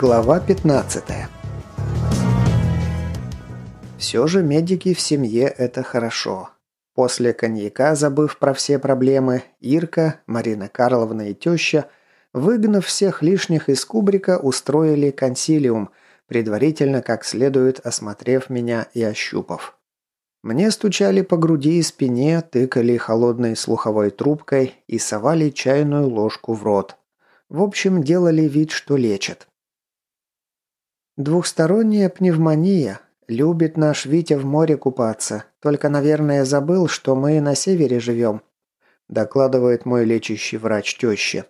Глава 15 Все же медики в семье – это хорошо. После коньяка, забыв про все проблемы, Ирка, Марина Карловна и теща, выгнав всех лишних из кубрика, устроили консилиум, предварительно как следует осмотрев меня и ощупав. Мне стучали по груди и спине, тыкали холодной слуховой трубкой и совали чайную ложку в рот. В общем, делали вид, что лечат. Двухсторонняя пневмония. Любит наш Витя в море купаться. Только, наверное, забыл, что мы на севере живем. Докладывает мой лечащий врач теща.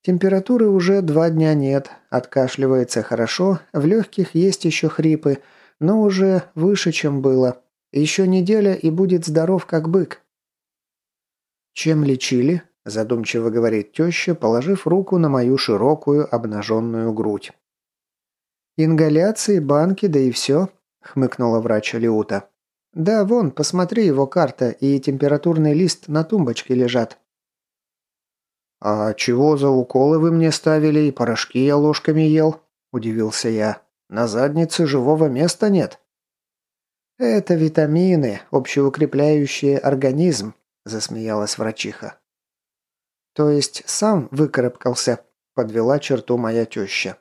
Температуры уже два дня нет. Откашливается хорошо. В легких есть еще хрипы. Но уже выше, чем было. Еще неделя и будет здоров, как бык. Чем лечили? Задумчиво говорит теща, положив руку на мою широкую обнаженную грудь. «Ингаляции, банки, да и все», – хмыкнула врач Алиута. «Да, вон, посмотри, его карта и температурный лист на тумбочке лежат». «А чего за уколы вы мне ставили и порошки я ложками ел?» – удивился я. «На заднице живого места нет». «Это витамины, общеукрепляющие организм», – засмеялась врачиха. «То есть сам выкарабкался», – подвела черту моя теща.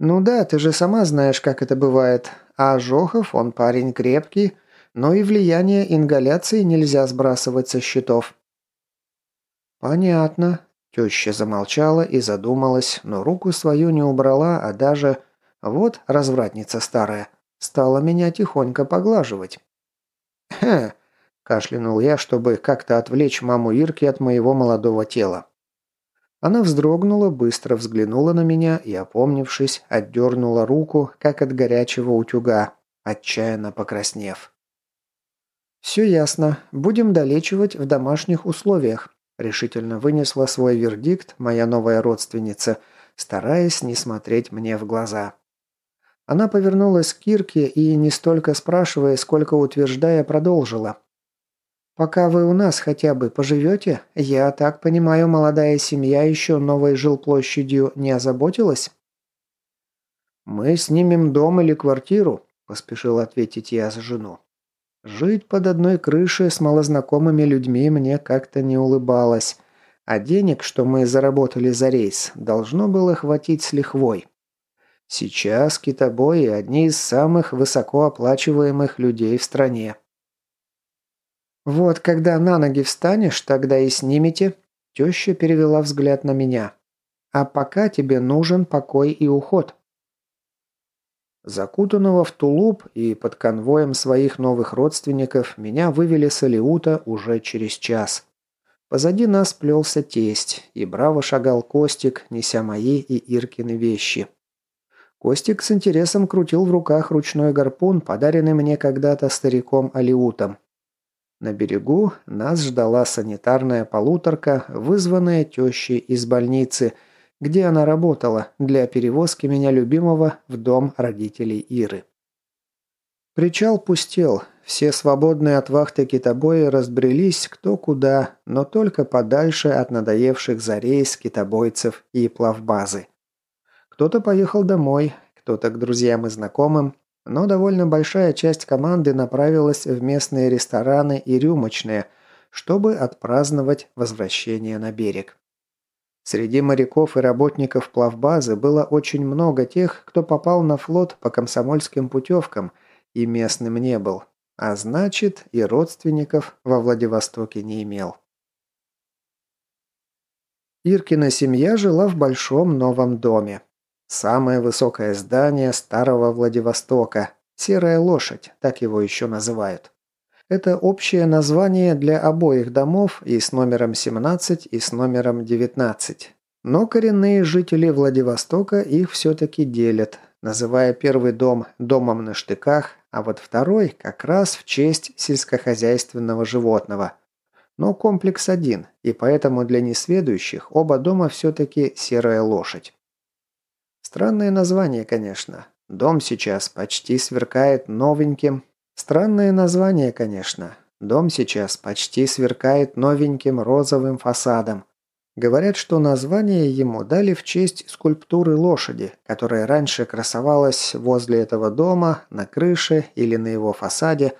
«Ну да, ты же сама знаешь, как это бывает. А Жохов, он парень крепкий, но и влияние ингаляции нельзя сбрасывать со счетов». «Понятно». Теща замолчала и задумалась, но руку свою не убрала, а даже... Вот развратница старая. Стала меня тихонько поглаживать. «Хе!» – кашлянул я, чтобы как-то отвлечь маму Ирки от моего молодого тела. Она вздрогнула, быстро взглянула на меня и, опомнившись, отдернула руку, как от горячего утюга, отчаянно покраснев. «Все ясно. Будем долечивать в домашних условиях», – решительно вынесла свой вердикт моя новая родственница, стараясь не смотреть мне в глаза. Она повернулась к Кирке и, не столько спрашивая, сколько утверждая, продолжила. Пока вы у нас хотя бы поживете, я так понимаю, молодая семья еще новой жилплощадью не озаботилась?» «Мы снимем дом или квартиру», – поспешил ответить я за жену. «Жить под одной крышей с малознакомыми людьми мне как-то не улыбалось, а денег, что мы заработали за рейс, должно было хватить с лихвой. Сейчас китобои – одни из самых высокооплачиваемых людей в стране. «Вот когда на ноги встанешь, тогда и снимете». Теща перевела взгляд на меня. «А пока тебе нужен покой и уход». Закутанного в тулуп и под конвоем своих новых родственников меня вывели с Алиута уже через час. Позади нас плелся тесть, и браво шагал Костик, неся мои и Иркины вещи. Костик с интересом крутил в руках ручной гарпун, подаренный мне когда-то стариком Алиутом. На берегу нас ждала санитарная полуторка, вызванная тещей из больницы, где она работала для перевозки меня любимого в дом родителей Иры. Причал пустел, все свободные от вахты китобои разбрелись кто куда, но только подальше от надоевших за рейс китобойцев и плавбазы. Кто-то поехал домой, кто-то к друзьям и знакомым, но довольно большая часть команды направилась в местные рестораны и рюмочные, чтобы отпраздновать возвращение на берег. Среди моряков и работников плавбазы было очень много тех, кто попал на флот по комсомольским путевкам и местным не был, а значит и родственников во Владивостоке не имел. Иркина семья жила в большом новом доме. Самое высокое здание старого Владивостока. Серая лошадь, так его еще называют. Это общее название для обоих домов и с номером 17, и с номером 19. Но коренные жители Владивостока их все-таки делят, называя первый дом домом на штыках, а вот второй как раз в честь сельскохозяйственного животного. Но комплекс один, и поэтому для несведущих оба дома все-таки серая лошадь. Странное название, конечно. Дом сейчас почти сверкает новеньким. Странное название, конечно. Дом сейчас почти сверкает новеньким розовым фасадом. Говорят, что название ему дали в честь скульптуры лошади, которая раньше красовалась возле этого дома, на крыше или на его фасаде,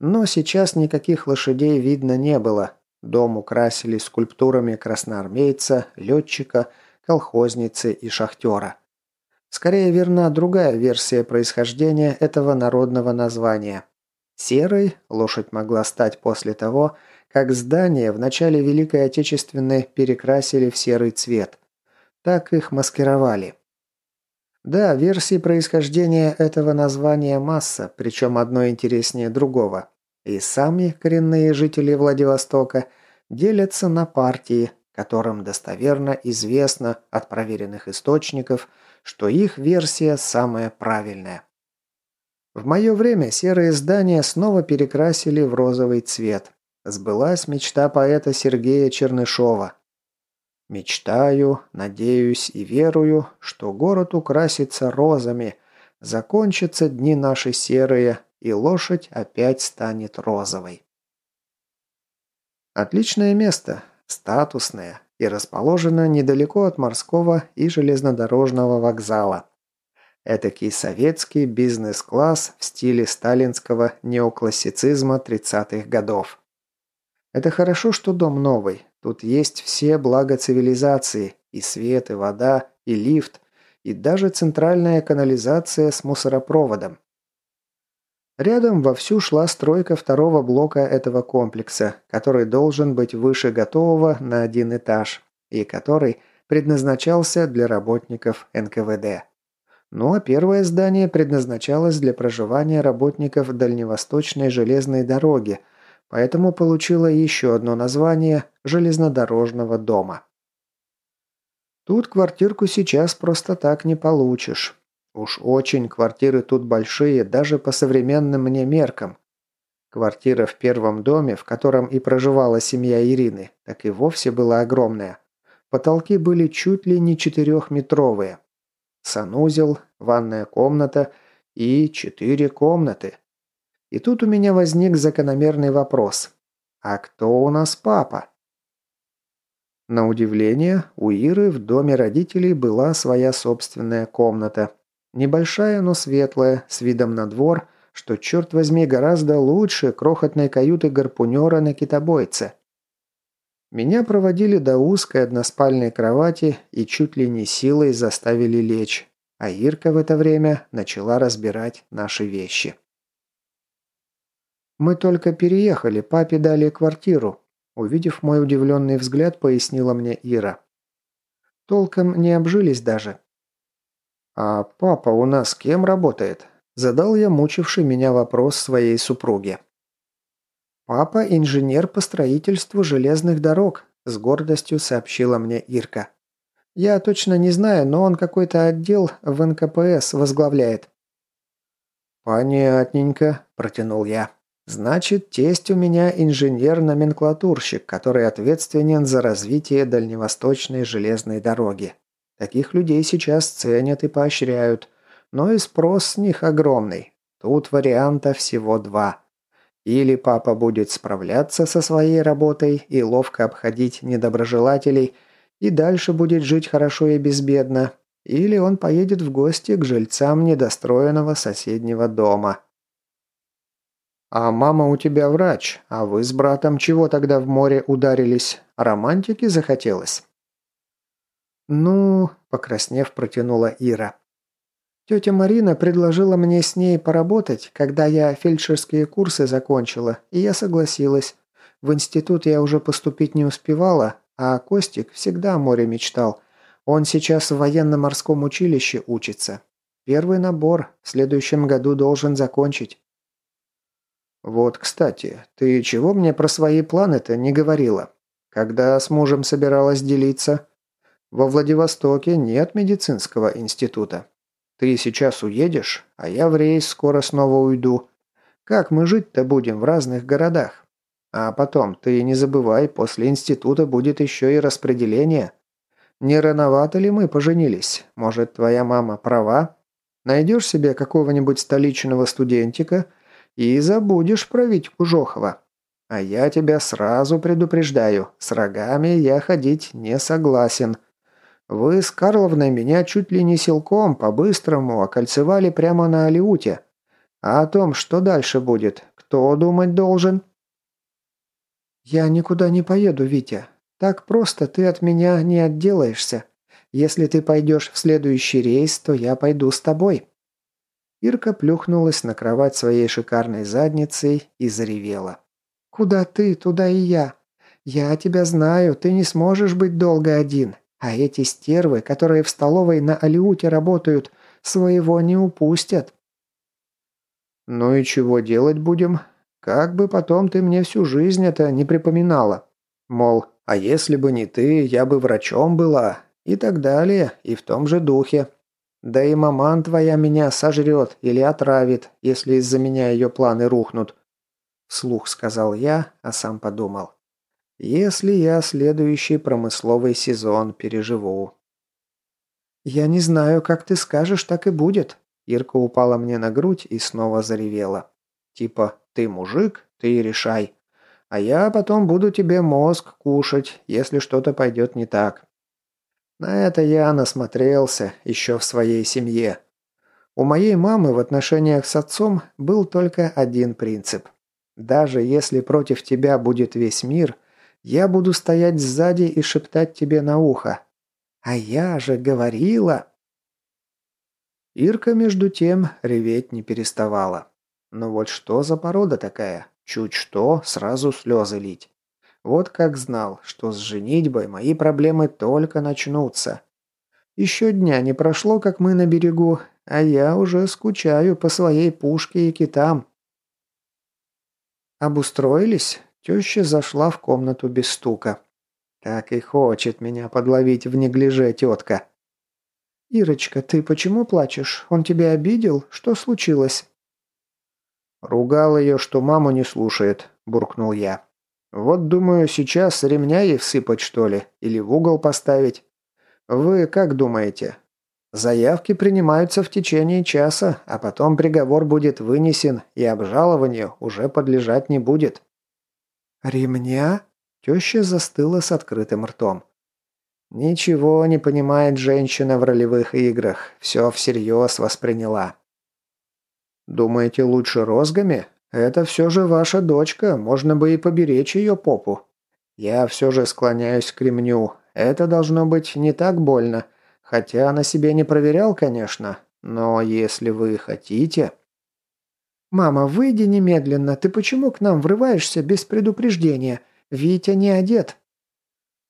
но сейчас никаких лошадей видно не было. Дом украсили скульптурами красноармейца, летчика, колхозницы и шахтера. Скорее верна другая версия происхождения этого народного названия. Серой лошадь могла стать после того, как здания в начале Великой Отечественной перекрасили в серый цвет. Так их маскировали. Да, версий происхождения этого названия масса, причем одно интереснее другого. И сами коренные жители Владивостока делятся на партии, которым достоверно известно от проверенных источников, что их версия самая правильная. В мое время серые здания снова перекрасили в розовый цвет. Сбылась мечта поэта Сергея Чернышова. «Мечтаю, надеюсь и верую, что город украсится розами, закончатся дни наши серые, и лошадь опять станет розовой». Отличное место, статусное и расположено недалеко от морского и железнодорожного вокзала. Этакий советский бизнес-класс в стиле сталинского неоклассицизма 30-х годов. Это хорошо, что дом новый. Тут есть все блага цивилизации. И свет, и вода, и лифт, и даже центральная канализация с мусоропроводом. Рядом вовсю шла стройка второго блока этого комплекса, который должен быть выше готового на один этаж, и который предназначался для работников НКВД. Ну а первое здание предназначалось для проживания работников Дальневосточной железной дороги, поэтому получило еще одно название «железнодорожного дома». Тут квартирку сейчас просто так не получишь. Уж очень квартиры тут большие, даже по современным мне меркам. Квартира в первом доме, в котором и проживала семья Ирины, так и вовсе была огромная. Потолки были чуть ли не четырехметровые санузел, ванная комната и четыре комнаты. И тут у меня возник закономерный вопрос. А кто у нас папа? На удивление, у Иры в доме родителей была своя собственная комната. Небольшая, но светлая, с видом на двор, что, черт возьми, гораздо лучше крохотной каюты гарпунера на китобойце. Меня проводили до узкой односпальной кровати и чуть ли не силой заставили лечь, а Ирка в это время начала разбирать наши вещи. «Мы только переехали, папе дали квартиру», увидев мой удивленный взгляд, пояснила мне Ира. «Толком не обжились даже». «А папа у нас кем работает?» Задал я мучивший меня вопрос своей супруге. «Папа – инженер по строительству железных дорог», – с гордостью сообщила мне Ирка. «Я точно не знаю, но он какой-то отдел в НКПС возглавляет». «Понятненько», – протянул я. «Значит, тесть у меня инженер-номенклатурщик, который ответственен за развитие дальневосточной железной дороги. Таких людей сейчас ценят и поощряют, но и спрос с них огромный. Тут варианта всего два – или папа будет справляться со своей работой и ловко обходить недоброжелателей, и дальше будет жить хорошо и безбедно, или он поедет в гости к жильцам недостроенного соседнего дома. «А мама у тебя врач, а вы с братом чего тогда в море ударились? Романтики захотелось?» «Ну...» – покраснев, протянула Ира. Тетя Марина предложила мне с ней поработать, когда я фельдшерские курсы закончила, и я согласилась. В институт я уже поступить не успевала, а Костик всегда о море мечтал. Он сейчас в военно-морском училище учится. Первый набор в следующем году должен закончить. Вот, кстати, ты чего мне про свои планы-то не говорила? Когда с мужем собиралась делиться? Во Владивостоке нет медицинского института. Ты сейчас уедешь, а я в рейс скоро снова уйду. Как мы жить-то будем в разных городах? А потом, ты не забывай, после института будет еще и распределение. Не рановато ли мы поженились? Может, твоя мама права? Найдешь себе какого-нибудь столичного студентика и забудешь про Витьку Жохова. А я тебя сразу предупреждаю, с рогами я ходить не согласен. Вы с Карловной меня чуть ли не силком по-быстрому окольцевали прямо на Алиуте. А о том, что дальше будет, кто думать должен?» «Я никуда не поеду, Витя. Так просто ты от меня не отделаешься. Если ты пойдешь в следующий рейс, то я пойду с тобой». Ирка плюхнулась на кровать своей шикарной задницей и заревела. «Куда ты, туда и я. Я тебя знаю, ты не сможешь быть долго один. А эти стервы, которые в столовой на Алиуте работают, своего не упустят». «Ну и чего делать будем? Как бы потом ты мне всю жизнь это не припоминала. Мол, а если бы не ты, я бы врачом была. И так далее, и в том же духе. Да и маман твоя меня сожрет или отравит, если из-за меня ее планы рухнут. Вслух сказал я, а сам подумал. Если я следующий промысловый сезон переживу. «Я не знаю, как ты скажешь, так и будет». Ирка упала мне на грудь и снова заревела. Типа «ты мужик, ты решай». А я потом буду тебе мозг кушать, если что-то пойдет не так. На это я насмотрелся еще в своей семье. У моей мамы в отношениях с отцом был только один принцип. Даже если против тебя будет весь мир, я буду стоять сзади и шептать тебе на ухо. А я же говорила... Ирка, между тем, реветь не переставала. Но вот что за порода такая? Чуть что, сразу слезы лить. Вот как знал, что с женитьбой мои проблемы только начнутся. Еще дня не прошло, как мы на берегу, а я уже скучаю по своей пушке и китам. Обустроились? Теща зашла в комнату без стука. Так и хочет меня подловить в неглиже тетка. «Ирочка, ты почему плачешь? Он тебя обидел? Что случилось?» «Ругал ее, что маму не слушает», – буркнул я. «Вот, думаю, сейчас ремня ей всыпать, что ли, или в угол поставить. Вы как думаете? Заявки принимаются в течение часа, а потом приговор будет вынесен, и обжалованию уже подлежать не будет». «Ремня?» – теща застыла с открытым ртом. «Ничего не понимает женщина в ролевых играх, все всерьез восприняла». «Думаете, лучше розгами? Это все же ваша дочка, можно бы и поберечь ее попу. Я все же склоняюсь к ремню. Это должно быть не так больно. Хотя на себе не проверял, конечно. Но если вы хотите...» «Мама, выйди немедленно. Ты почему к нам врываешься без предупреждения? Витя не одет».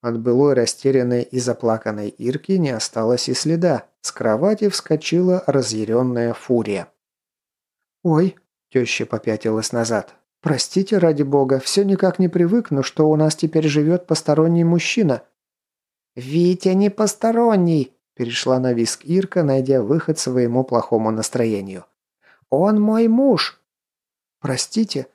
От былой растерянной и заплаканной Ирки не осталось и следа. С кровати вскочила разъяренная фурия. «Ой, Теща попятилась назад. «Простите, ради бога, все никак не привыкну, что у нас теперь живет посторонний мужчина». «Витя не посторонний», – перешла на виск Ирка, найдя выход своему плохому настроению. «Он мой муж». «Простите».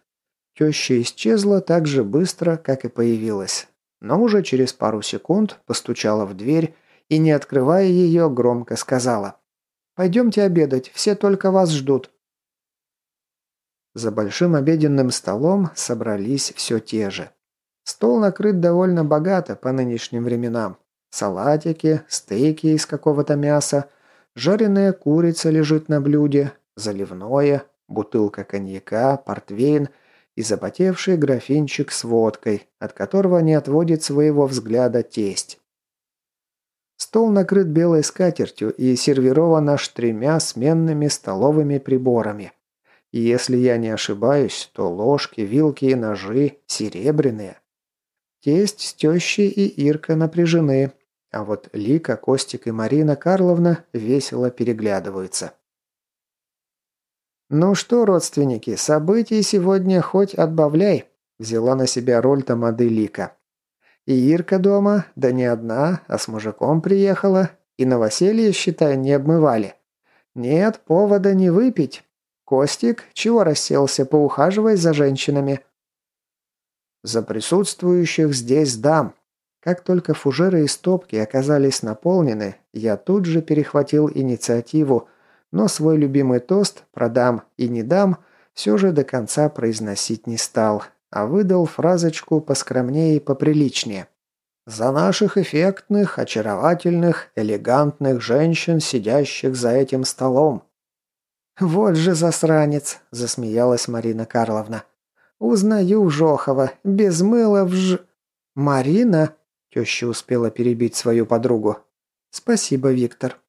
Теща исчезла так же быстро, как и появилась. Но уже через пару секунд постучала в дверь и, не открывая ее, громко сказала. «Пойдемте обедать, все только вас ждут». За большим обеденным столом собрались все те же. Стол накрыт довольно богато по нынешним временам. Салатики, стейки из какого-то мяса, жареная курица лежит на блюде, заливное, бутылка коньяка, портвейн и запотевший графинчик с водкой, от которого не отводит своего взгляда тесть. Стол накрыт белой скатертью и сервирован аж тремя сменными столовыми приборами. И если я не ошибаюсь, то ложки, вилки и ножи серебряные. Тесть с тещей и Ирка напряжены, а вот Лика, Костик и Марина Карловна весело переглядываются. «Ну что, родственники, событий сегодня хоть отбавляй», – взяла на себя роль тамады Лика. «И Ирка дома, да не одна, а с мужиком приехала, и новоселье, считай, не обмывали. Нет повода не выпить, «Костик, чего расселся, поухаживай за женщинами?» «За присутствующих здесь дам». Как только фужеры и стопки оказались наполнены, я тут же перехватил инициативу, но свой любимый тост «продам и не дам» все же до конца произносить не стал, а выдал фразочку поскромнее и поприличнее. «За наших эффектных, очаровательных, элегантных женщин, сидящих за этим столом». «Вот же засранец!» – засмеялась Марина Карловна. «Узнаю Жохова. Без мыла в ж...» «Марина?» – теща успела перебить свою подругу. «Спасибо, Виктор».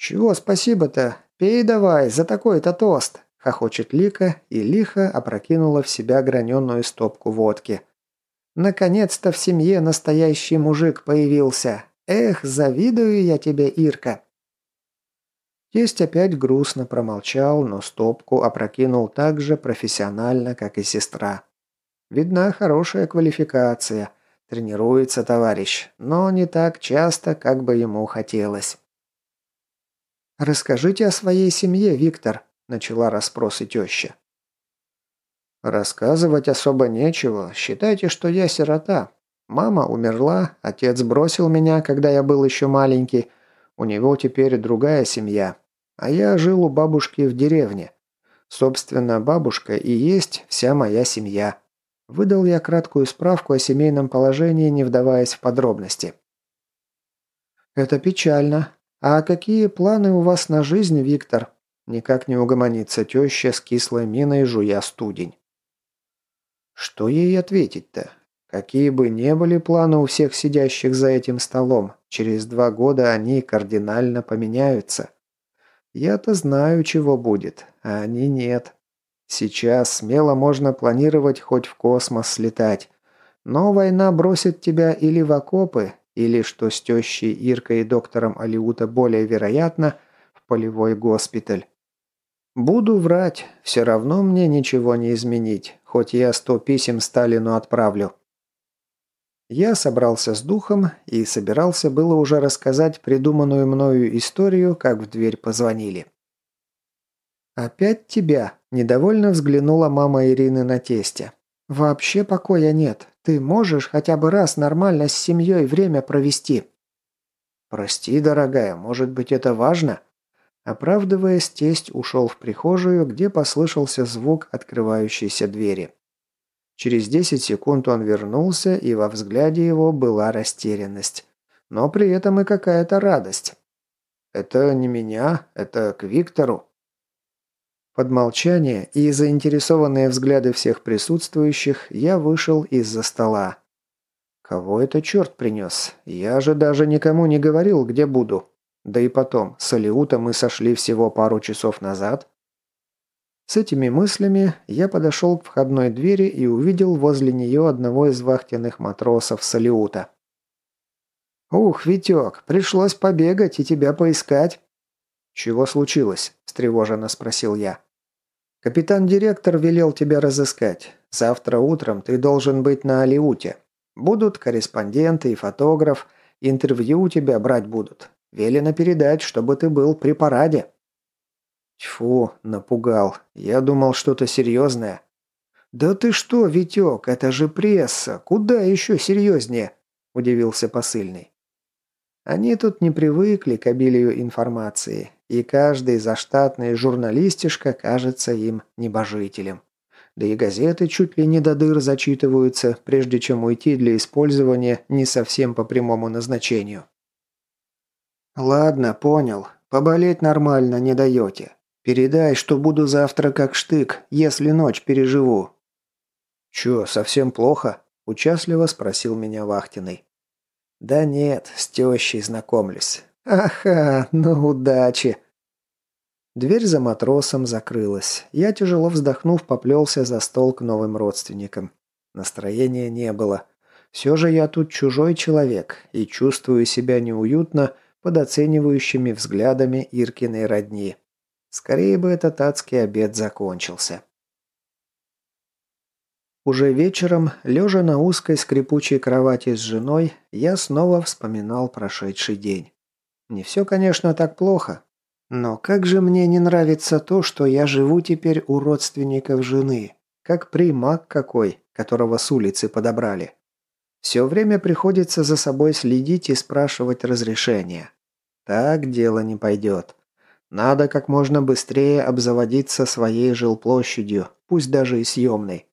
«Чего спасибо-то? Пей давай за такой-то тост!» – хохочет Лика и лихо опрокинула в себя граненую стопку водки. «Наконец-то в семье настоящий мужик появился! Эх, завидую я тебе, Ирка!» Тесть опять грустно промолчал, но стопку опрокинул так же профессионально, как и сестра. Видна хорошая квалификация. Тренируется товарищ, но не так часто, как бы ему хотелось. «Расскажите о своей семье, Виктор», – начала расспросы теща. «Рассказывать особо нечего. Считайте, что я сирота. Мама умерла, отец бросил меня, когда я был еще маленький. У него теперь другая семья. А я жил у бабушки в деревне. Собственно, бабушка и есть вся моя семья. Выдал я краткую справку о семейном положении, не вдаваясь в подробности. «Это печально. А какие планы у вас на жизнь, Виктор?» Никак не угомонится теща с кислой миной, жуя студень. Что ей ответить-то? Какие бы ни были планы у всех сидящих за этим столом, через два года они кардинально поменяются. Я-то знаю, чего будет, а они нет. Сейчас смело можно планировать хоть в космос слетать. Но война бросит тебя или в окопы, или, что с тещей Иркой и доктором Алиута более вероятно, в полевой госпиталь. Буду врать, все равно мне ничего не изменить, хоть я сто писем Сталину отправлю. Я собрался с духом и собирался было уже рассказать придуманную мною историю, как в дверь позвонили. «Опять тебя?» – недовольно взглянула мама Ирины на тесте. «Вообще покоя нет. Ты можешь хотя бы раз нормально с семьей время провести?» «Прости, дорогая, может быть, это важно?» Оправдываясь, тесть ушел в прихожую, где послышался звук открывающейся двери. Через 10 секунд он вернулся, и во взгляде его была растерянность. Но при этом и какая-то радость. «Это не меня, это к Виктору», под молчание и заинтересованные взгляды всех присутствующих я вышел из-за стола. Кого это черт принес? Я же даже никому не говорил, где буду. Да и потом, с Алиута мы сошли всего пару часов назад. С этими мыслями я подошел к входной двери и увидел возле нее одного из вахтенных матросов Салиута. «Ух, Витек, пришлось побегать и тебя поискать». «Чего случилось?» – встревоженно спросил я. «Капитан-директор велел тебя разыскать. Завтра утром ты должен быть на Алиуте. Будут корреспонденты и фотограф. Интервью у тебя брать будут. Велено передать, чтобы ты был при параде». Тьфу, напугал. Я думал, что-то серьезное. «Да ты что, Витек, это же пресса. Куда еще серьезнее?» – удивился посыльный. Они тут не привыкли к обилию информации, и каждый заштатный журналистишка кажется им небожителем. Да и газеты чуть ли не до дыр зачитываются, прежде чем уйти для использования не совсем по прямому назначению. «Ладно, понял. Поболеть нормально не даете. Передай, что буду завтра как штык, если ночь переживу». «Чё, совсем плохо?» – участливо спросил меня Вахтиной. «Да нет, с тещей знакомлюсь. Ага, ну удачи!» Дверь за матросом закрылась. Я, тяжело вздохнув, поплелся за стол к новым родственникам. Настроения не было. Все же я тут чужой человек и чувствую себя неуютно под оценивающими взглядами Иркиной родни. Скорее бы этот адский обед закончился. Уже вечером, лежа на узкой скрипучей кровати с женой, я снова вспоминал прошедший день. Не все, конечно, так плохо. Но как же мне не нравится то, что я живу теперь у родственников жены. Как примак какой, которого с улицы подобрали. Все время приходится за собой следить и спрашивать разрешения. Так дело не пойдет. Надо как можно быстрее обзаводиться своей жилплощадью, пусть даже и съемной.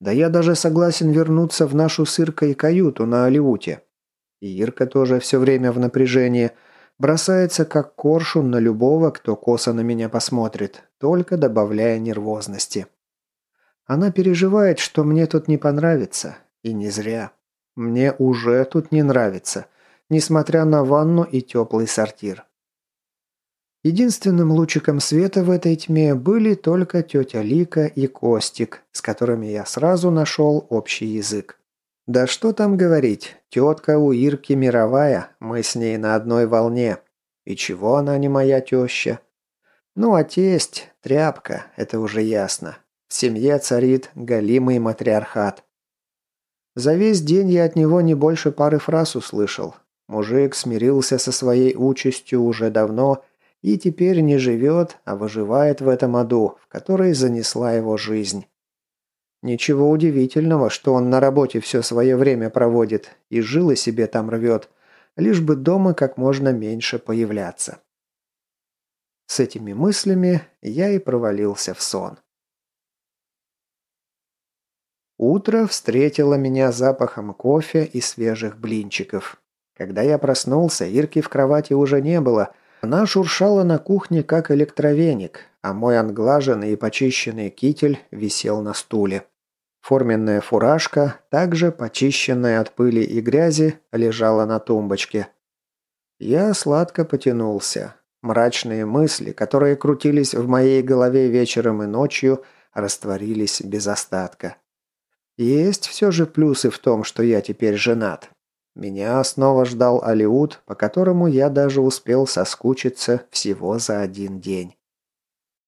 Да я даже согласен вернуться в нашу с Иркой каюту на Алиуте. И Ирка тоже все время в напряжении. Бросается как коршун на любого, кто косо на меня посмотрит, только добавляя нервозности. Она переживает, что мне тут не понравится. И не зря. Мне уже тут не нравится, несмотря на ванну и теплый сортир. Единственным лучиком света в этой тьме были только тетя Лика и Костик, с которыми я сразу нашел общий язык. Да что там говорить, тетка у Ирки мировая, мы с ней на одной волне. И чего она не моя теща? Ну а тесть, тряпка, это уже ясно. В семье царит галимый матриархат. За весь день я от него не больше пары фраз услышал. Мужик смирился со своей участью уже давно и теперь не живет, а выживает в этом аду, в который занесла его жизнь. Ничего удивительного, что он на работе все свое время проводит и жилы себе там рвет, лишь бы дома как можно меньше появляться. С этими мыслями я и провалился в сон. Утро встретило меня запахом кофе и свежих блинчиков. Когда я проснулся, Ирки в кровати уже не было, она шуршала на кухне, как электровеник, а мой англаженный и почищенный китель висел на стуле. Форменная фуражка, также почищенная от пыли и грязи, лежала на тумбочке. Я сладко потянулся. Мрачные мысли, которые крутились в моей голове вечером и ночью, растворились без остатка. Есть все же плюсы в том, что я теперь женат. Меня снова ждал Алиут, по которому я даже успел соскучиться всего за один день.